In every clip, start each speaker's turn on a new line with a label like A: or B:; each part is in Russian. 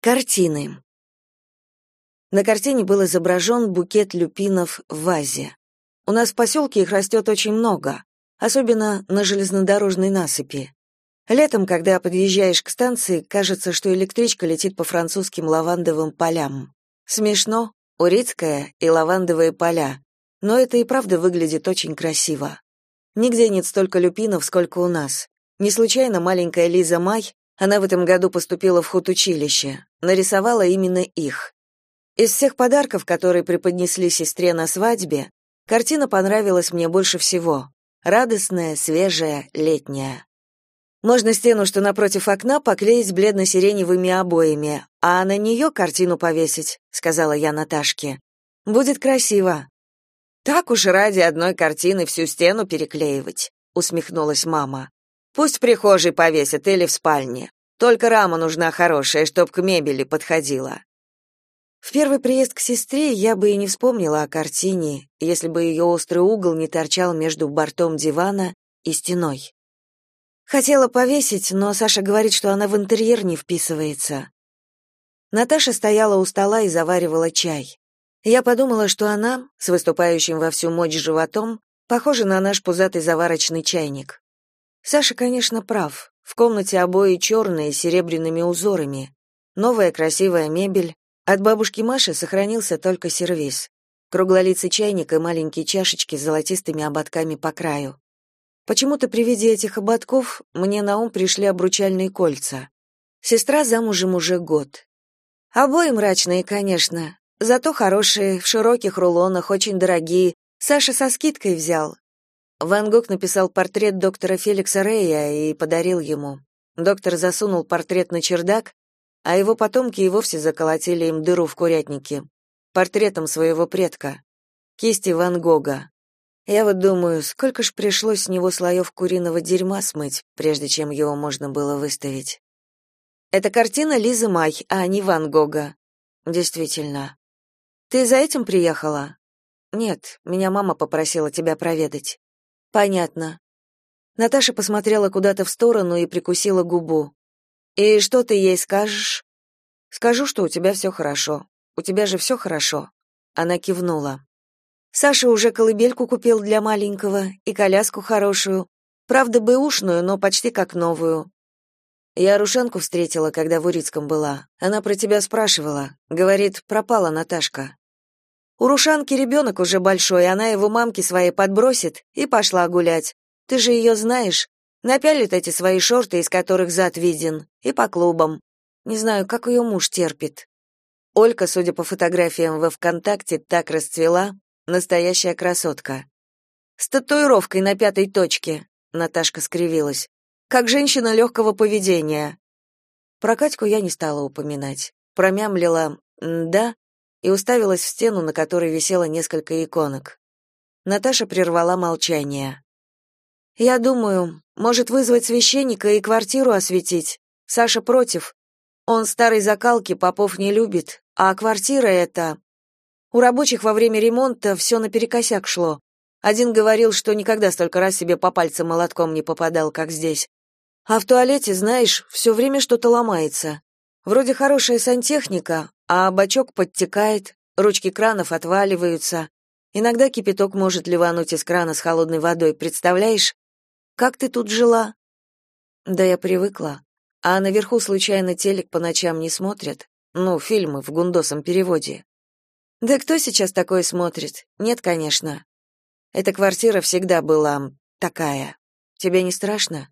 A: Картины. На картине был изображен букет люпинов в вазе. У нас в поселке их растет очень много, особенно на железнодорожной насыпи. Летом, когда подъезжаешь к станции, кажется, что электричка летит по французским лавандовым полям. Смешно, урицкая и лавандовые поля, но это и правда выглядит очень красиво. Нигде нет столько люпинов, сколько у нас. Не случайно маленькая Лиза Май она в этом году поступила в худучилище, нарисовала именно их. Из всех подарков, которые преподнесли сестре на свадьбе, картина понравилась мне больше всего. Радостная, свежая, летняя. Можно стену, что напротив окна, поклеить бледно-сиреневыми обоями, а на нее картину повесить, сказала я Наташке. Будет красиво. Так уж ради одной картины всю стену переклеивать, усмехнулась мама. Пусть в прихожей повесят или в спальне. Только рама нужна хорошая, чтоб к мебели подходила. В первый приезд к сестре я бы и не вспомнила о картине, если бы ее острый угол не торчал между бортом дивана и стеной. Хотела повесить, но Саша говорит, что она в интерьер не вписывается. Наташа стояла у стола и заваривала чай. Я подумала, что она, с выступающим во всю мощь животом, похожа на наш пузатый заварочный чайник. Саша, конечно, прав. В комнате обои черные, с серебряными узорами. Новая красивая мебель. От бабушки Маши сохранился только сервиз. Круглолицый чайник и маленькие чашечки с золотистыми ободками по краю. Почему-то при виде этих ободков мне на ум пришли обручальные кольца. Сестра замужем уже год. Обои мрачные, конечно, зато хорошие, в широких рулонах, очень дорогие. Саша со скидкой взял, Ван Гог написал портрет доктора Феликса Рея и подарил ему. Доктор засунул портрет на чердак, а его потомки и вовсе заколотили им дыру в курятнике. Портретом своего предка. Кисти Ван Гога. Я вот думаю, сколько ж пришлось с него слоев куриного дерьма смыть, прежде чем его можно было выставить. Это картина Лизы Май, а не Ван Гога. Действительно. Ты за этим приехала? Нет, меня мама попросила тебя проведать. Понятно. Наташа посмотрела куда-то в сторону и прикусила губу. И что ты ей скажешь? Скажу, что у тебя все хорошо. У тебя же все хорошо. Она кивнула. Саша уже колыбельку купил для маленького и коляску хорошую. Правда, бэушную, но почти как новую. Я Рушанку встретила, когда в Урицком была. Она про тебя спрашивала. Говорит, пропала Наташка. У Рушанки ребенок уже большой, она его мамке своей подбросит и пошла гулять. Ты же ее знаешь. Напялит эти свои шорты, из которых зад виден, и по клубам. Не знаю, как ее муж терпит. Олька, судя по фотографиям во ВКонтакте, так расцвела, настоящая красотка. С татуировкой на пятой точке, Наташка скривилась. Как женщина легкого поведения. Про Катьку я не стала упоминать. Промямлила «да», и уставилась в стену, на которой висело несколько иконок. Наташа прервала молчание. «Я думаю, может вызвать священника и квартиру осветить. Саша против. Он старой закалки, попов не любит, а квартира эта... У рабочих во время ремонта все наперекосяк шло. Один говорил, что никогда столько раз себе по пальцам молотком не попадал, как здесь. А в туалете, знаешь, все время что-то ломается. Вроде хорошая сантехника, а бачок подтекает, ручки кранов отваливаются. Иногда кипяток может ливануть из крана с холодной водой, представляешь? Как ты тут жила? Да я привыкла. А наверху случайно телек по ночам не смотрят? Ну, фильмы в гундосом переводе. Да кто сейчас такое смотрит? Нет, конечно. Эта квартира всегда была такая. Тебе не страшно?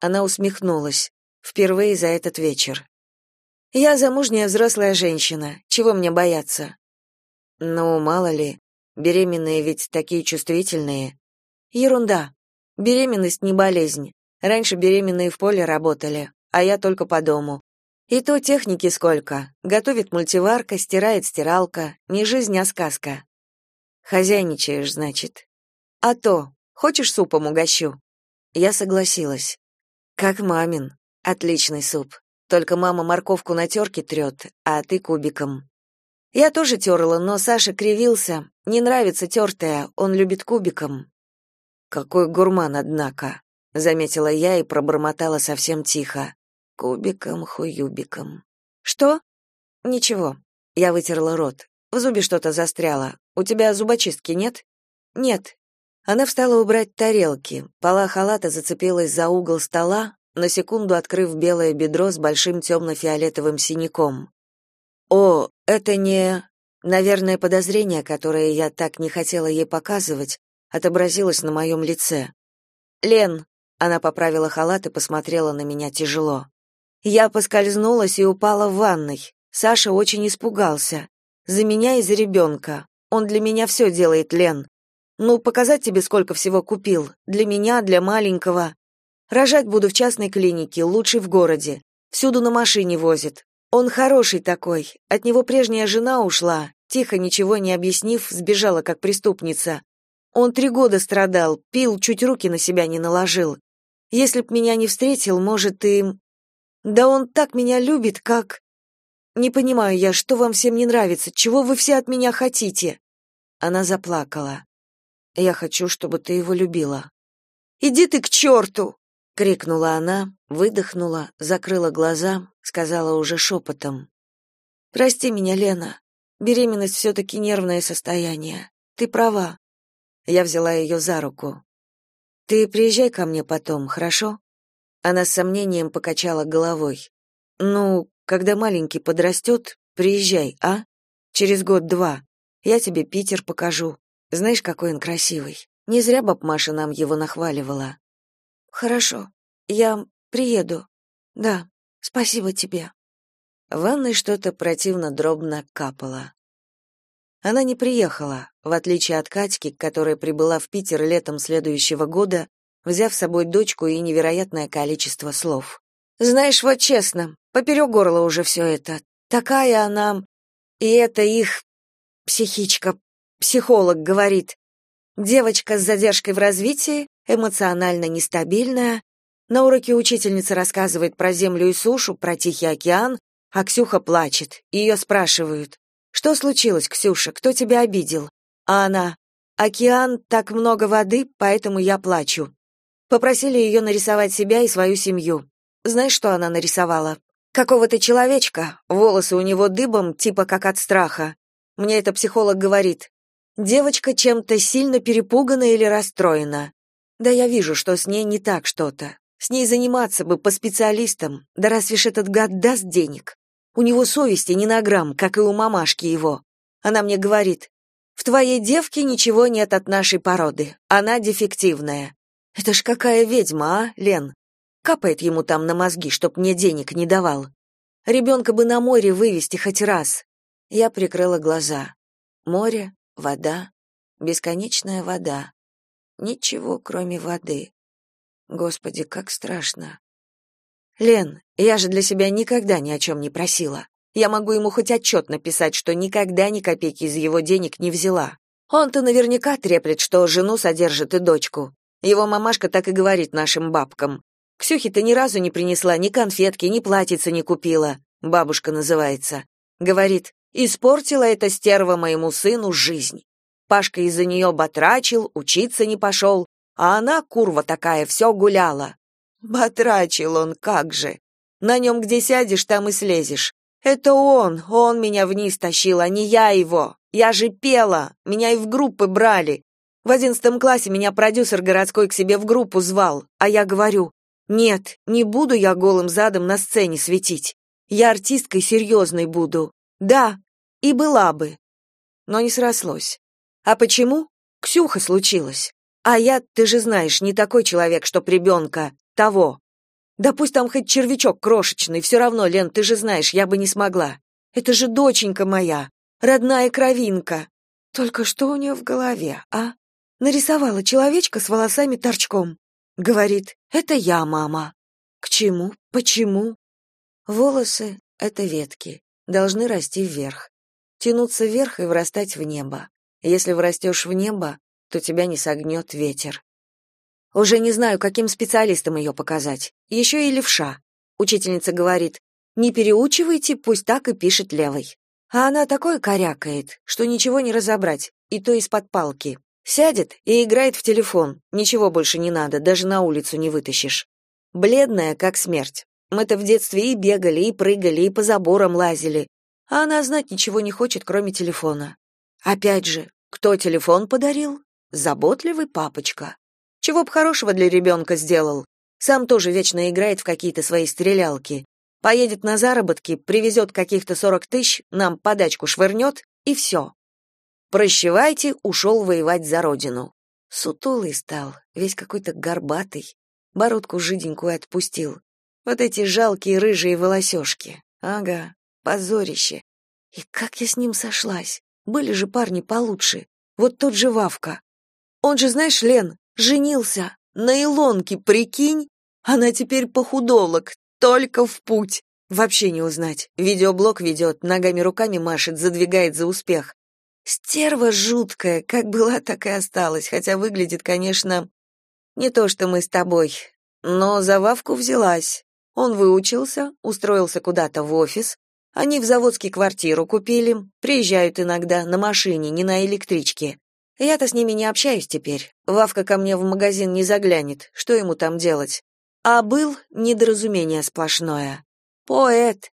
A: Она усмехнулась. Впервые за этот вечер. Я замужняя взрослая женщина. Чего мне бояться? Ну, мало ли, беременные ведь такие чувствительные. Ерунда. Беременность не болезнь. Раньше беременные в поле работали, а я только по дому. И то техники сколько. Готовит мультиварка, стирает стиралка. Не жизнь, а сказка. Хозяйничаешь, значит. А то. Хочешь супом угощу? Я согласилась. Как мамин. Отличный суп. Только мама морковку на терке трет, а ты кубиком. Я тоже терла, но Саша кривился. Не нравится тертая, он любит кубиком. Какой гурман, однако, заметила я и пробормотала совсем тихо. Кубиком, хуюбиком. Что? Ничего. Я вытерла рот. В зубе что-то застряло. У тебя зубочистки нет? Нет. Она встала убрать тарелки. Пола халата зацепилась за угол стола, на секунду открыв белое бедро с большим темно-фиолетовым синяком. О, это не... Наверное, подозрение, которое я так не хотела ей показывать, отобразилось на моем лице. «Лен», — она поправила халат и посмотрела на меня тяжело. Я поскользнулась и упала в ванной. Саша очень испугался. За меня и за ребенка. Он для меня все делает, Лен. Ну, показать тебе, сколько всего купил. Для меня, для маленького. Рожать буду в частной клинике, лучшей в городе. Всюду на машине возит. Он хороший такой. От него прежняя жена ушла, тихо, ничего не объяснив, сбежала как преступница. Он три года страдал, пил, чуть руки на себя не наложил. Если б меня не встретил, может, и... Да он так меня любит, как... Не понимаю я, что вам всем не нравится, чего вы все от меня хотите?» Она заплакала. «Я хочу, чтобы ты его любила». «Иди ты к черту!» — крикнула она, выдохнула, закрыла глаза, сказала уже шепотом. «Прости меня, Лена. Беременность все-таки нервное состояние. Ты права». Я взяла ее за руку. «Ты приезжай ко мне потом, хорошо?» Она с сомнением покачала головой. «Ну, когда маленький подрастет, приезжай, а? Через год-два. Я тебе Питер покажу. Знаешь, какой он красивый. Не зря баб Маша нам его нахваливала. Хорошо. Я приеду. Да. Спасибо тебе. В ванной что-то противно дробно капало. Она не приехала, в отличие от Катьки, которая прибыла в Питер летом следующего года, взяв с собой дочку и невероятное количество слов. Знаешь, вот честно, поперек горла уже все это. Такая она... И это их... Психичка, психолог говорит. Девочка с задержкой в развитии, эмоционально нестабильная. На уроке учительница рассказывает про землю и сушу, про Тихий океан, а Ксюха плачет. Ее спрашивают: "Что случилось, Ксюша? Кто тебя обидел?" А она: "Океан, так много воды, поэтому я плачу". Попросили ее нарисовать себя и свою семью. Знаешь, что она нарисовала? Какого-то человечка, волосы у него дыбом, типа как от страха. Мне это психолог говорит. Девочка чем-то сильно перепугана или расстроена. Да я вижу, что с ней не так что-то. С ней заниматься бы по специалистам. Да разве ж этот гад даст денег? У него совести не на грамм, как и у мамашки его. Она мне говорит, в твоей девке ничего нет от нашей породы. Она дефективная. Это ж какая ведьма, а, Лен? Капает ему там на мозги, чтоб мне денег не давал. Ребенка бы на море вывести хоть раз. Я прикрыла глаза. Море, вода, бесконечная вода. Ничего, кроме воды. Господи, как страшно. Лен, я же для себя никогда ни о чем не просила. Я могу ему хоть отчет написать, что никогда ни копейки из его денег не взяла. Он-то наверняка треплет, что жену содержит и дочку. Его мамашка так и говорит нашим бабкам. Ксюхе-то ни разу не принесла ни конфетки, ни платьица не купила. Бабушка называется. Говорит, испортила эта стерва моему сыну жизнь. Пашка из-за нее батрачил, учиться не пошел, а она, курва такая, все гуляла. Батрачил он, как же. На нем где сядешь, там и слезешь. Это он, он меня вниз тащил, а не я его. Я же пела, меня и в группы брали. В одиннадцатом классе меня продюсер городской к себе в группу звал, а я говорю, нет, не буду я голым задом на сцене светить. Я артисткой серьезной буду. Да, и была бы. Но не срослось. А почему? Ксюха случилась. А я, ты же знаешь, не такой человек, что ребенка, того. Да пусть там хоть червячок крошечный, все равно, Лен, ты же знаешь, я бы не смогла. Это же доченька моя, родная кровинка. Только что у нее в голове, а? Нарисовала человечка с волосами торчком. Говорит, это я, мама. К чему? Почему? Волосы — это ветки, должны расти вверх. Тянуться вверх и врастать в небо. Если врастешь в небо, то тебя не согнет ветер. Уже не знаю, каким специалистам ее показать. Еще и левша. Учительница говорит, не переучивайте, пусть так и пишет левой. А она такое корякает, что ничего не разобрать, и то из-под палки. Сядет и играет в телефон, ничего больше не надо, даже на улицу не вытащишь. Бледная, как смерть. Мы-то в детстве и бегали, и прыгали, и по заборам лазили. А она знать ничего не хочет, кроме телефона. Опять же, кто телефон подарил? Заботливый папочка. Чего б хорошего для ребенка сделал? Сам тоже вечно играет в какие-то свои стрелялки. Поедет на заработки, привезет каких-то сорок тысяч, нам подачку швырнет, и все. Прощевайте, ушел воевать за родину. Сутулый стал, весь какой-то горбатый. Бородку жиденькую отпустил. Вот эти жалкие рыжие волосёшки. Ага, позорище. И как я с ним сошлась? Были же парни получше. Вот тот же Вавка. Он же, знаешь, Лен, женился. На Илонке, прикинь? Она теперь похудолок, только в путь. Вообще не узнать. Видеоблог ведет, ногами-руками машет, задвигает за успех. Стерва жуткая, как была, так и осталась, хотя выглядит, конечно, не то, что мы с тобой. Но за Вавку взялась. Он выучился, устроился куда-то в офис. Они в заводский квартиру купили, приезжают иногда на машине, не на электричке. Я-то с ними не общаюсь теперь. Вавка ко мне в магазин не заглянет. Что ему там делать? А был недоразумение сплошное. Поэт.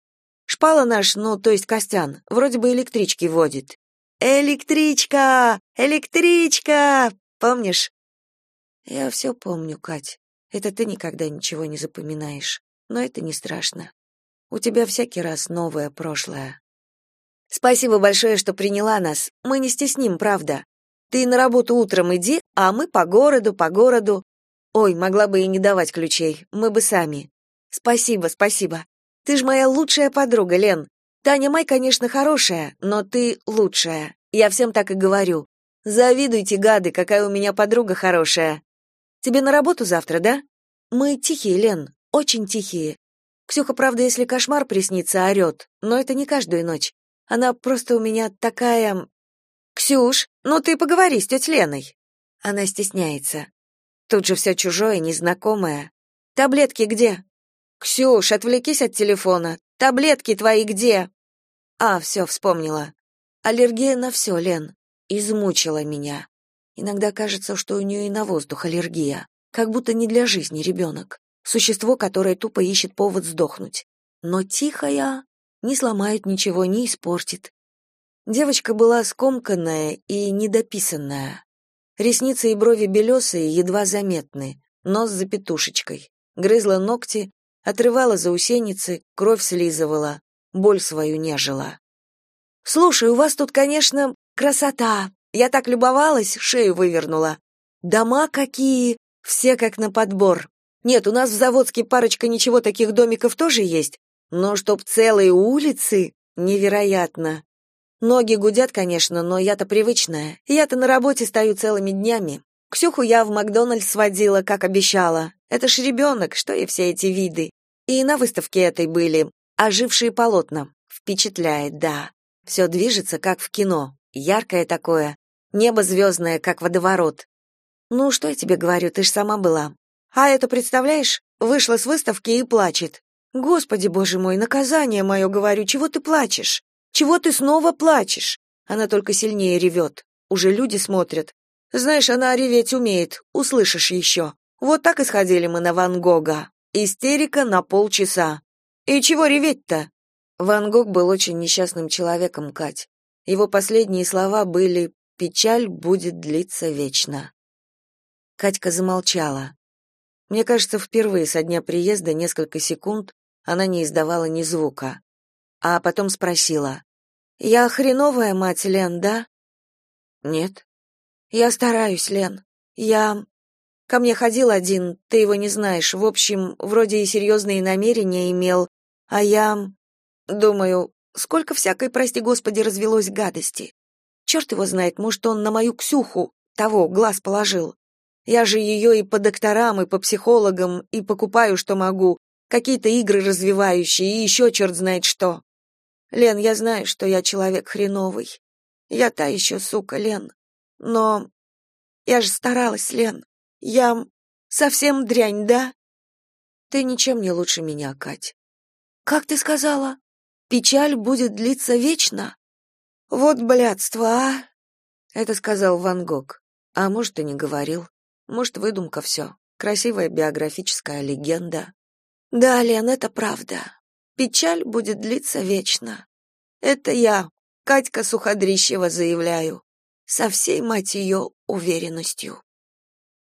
A: Шпала наш, ну, то есть Костян, вроде бы электрички водит. Электричка! Электричка! Помнишь? Я все помню, Кать. Это ты никогда ничего не запоминаешь. Но это не страшно. У тебя всякий раз новое прошлое. Спасибо большое, что приняла нас. Мы не стесним, правда. Ты на работу утром иди, а мы по городу, по городу. Ой, могла бы и не давать ключей. Мы бы сами. Спасибо, спасибо. Ты ж моя лучшая подруга, Лен. Таня Май, конечно, хорошая, но ты лучшая. Я всем так и говорю. Завидуйте, гады, какая у меня подруга хорошая. Тебе на работу завтра, да? Мы тихие, Лен, очень тихие. Ксюха, правда, если кошмар приснится, орет, но это не каждую ночь. Она просто у меня такая... Ксюш, ну ты поговори с тетей Леной. Она стесняется. Тут же все чужое, незнакомое. Таблетки где? Ксюш, отвлекись от телефона. Таблетки твои где? А, все, вспомнила. Аллергия на все, Лен. Измучила меня. Иногда кажется, что у нее и на воздух аллергия, как будто не для жизни ребенок. Существо, которое тупо ищет повод сдохнуть. Но тихая, не сломает ничего, не испортит. Девочка была скомканная и недописанная. Ресницы и брови белесые, едва заметны, нос за петушечкой. Грызла ногти, отрывала заусеницы, кровь слизывала, боль свою нежила. «Слушай, у вас тут, конечно, красота!» Я так любовалась, шею вывернула. Дома какие, все как на подбор. Нет, у нас в Заводске парочка ничего таких домиков тоже есть, но чтоб целые улицы невероятно. Ноги гудят, конечно, но я-то привычная. Я-то на работе стою целыми днями. Ксюху я в Макдональдс сводила, как обещала. Это ж ребенок, что и все эти виды. И на выставке этой были ожившие полотна. Впечатляет, да. Все движется, как в кино яркое такое, небо звездное, как водоворот. Ну, что я тебе говорю, ты ж сама была. А это, представляешь, вышла с выставки и плачет. Господи, боже мой, наказание мое, говорю, чего ты плачешь? Чего ты снова плачешь? Она только сильнее ревет. Уже люди смотрят. Знаешь, она реветь умеет, услышишь еще. Вот так и сходили мы на Ван Гога. Истерика на полчаса. И чего реветь-то? Ван Гог был очень несчастным человеком, Кать. Его последние слова были «Печаль будет длиться вечно». Катька замолчала. Мне кажется, впервые со дня приезда несколько секунд она не издавала ни звука. А потом спросила. «Я хреновая мать, Лен, да?» «Нет». «Я стараюсь, Лен. Я...» Ко мне ходил один, ты его не знаешь. В общем, вроде и серьезные намерения имел, а я... Думаю, Сколько всякой, прости господи, развелось гадости. Черт его знает, может, он на мою Ксюху того глаз положил. Я же ее и по докторам, и по психологам, и покупаю, что могу. Какие-то игры развивающие, и еще черт знает что. Лен, я знаю, что я человек хреновый. Я та еще сука, Лен. Но я же старалась, Лен. Я совсем дрянь, да? Ты ничем не лучше меня, Кать. Как ты сказала? Печаль будет длиться вечно? Вот блядство, а? Это сказал Ван Гог. А может, и не говорил. Может, выдумка все. Красивая биографическая легенда. Да, Лен, это правда. Печаль будет длиться вечно. Это я, Катька Суходрищева, заявляю. Со всей, мать ее, уверенностью.